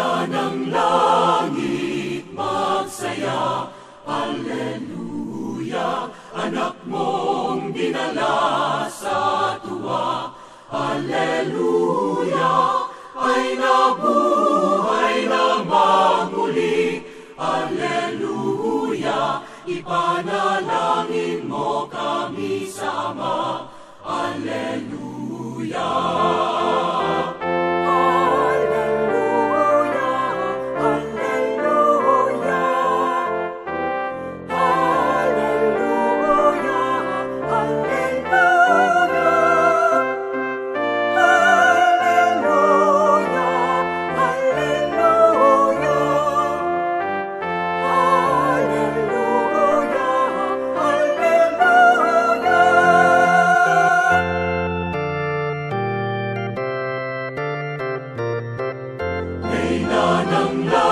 na ng langit magsaya, Alleluia, anak mong dinala sa tuwa, Alleluia, ay nabuhay na magmuli, Alleluia, ipanalangin mo kami sa May na ng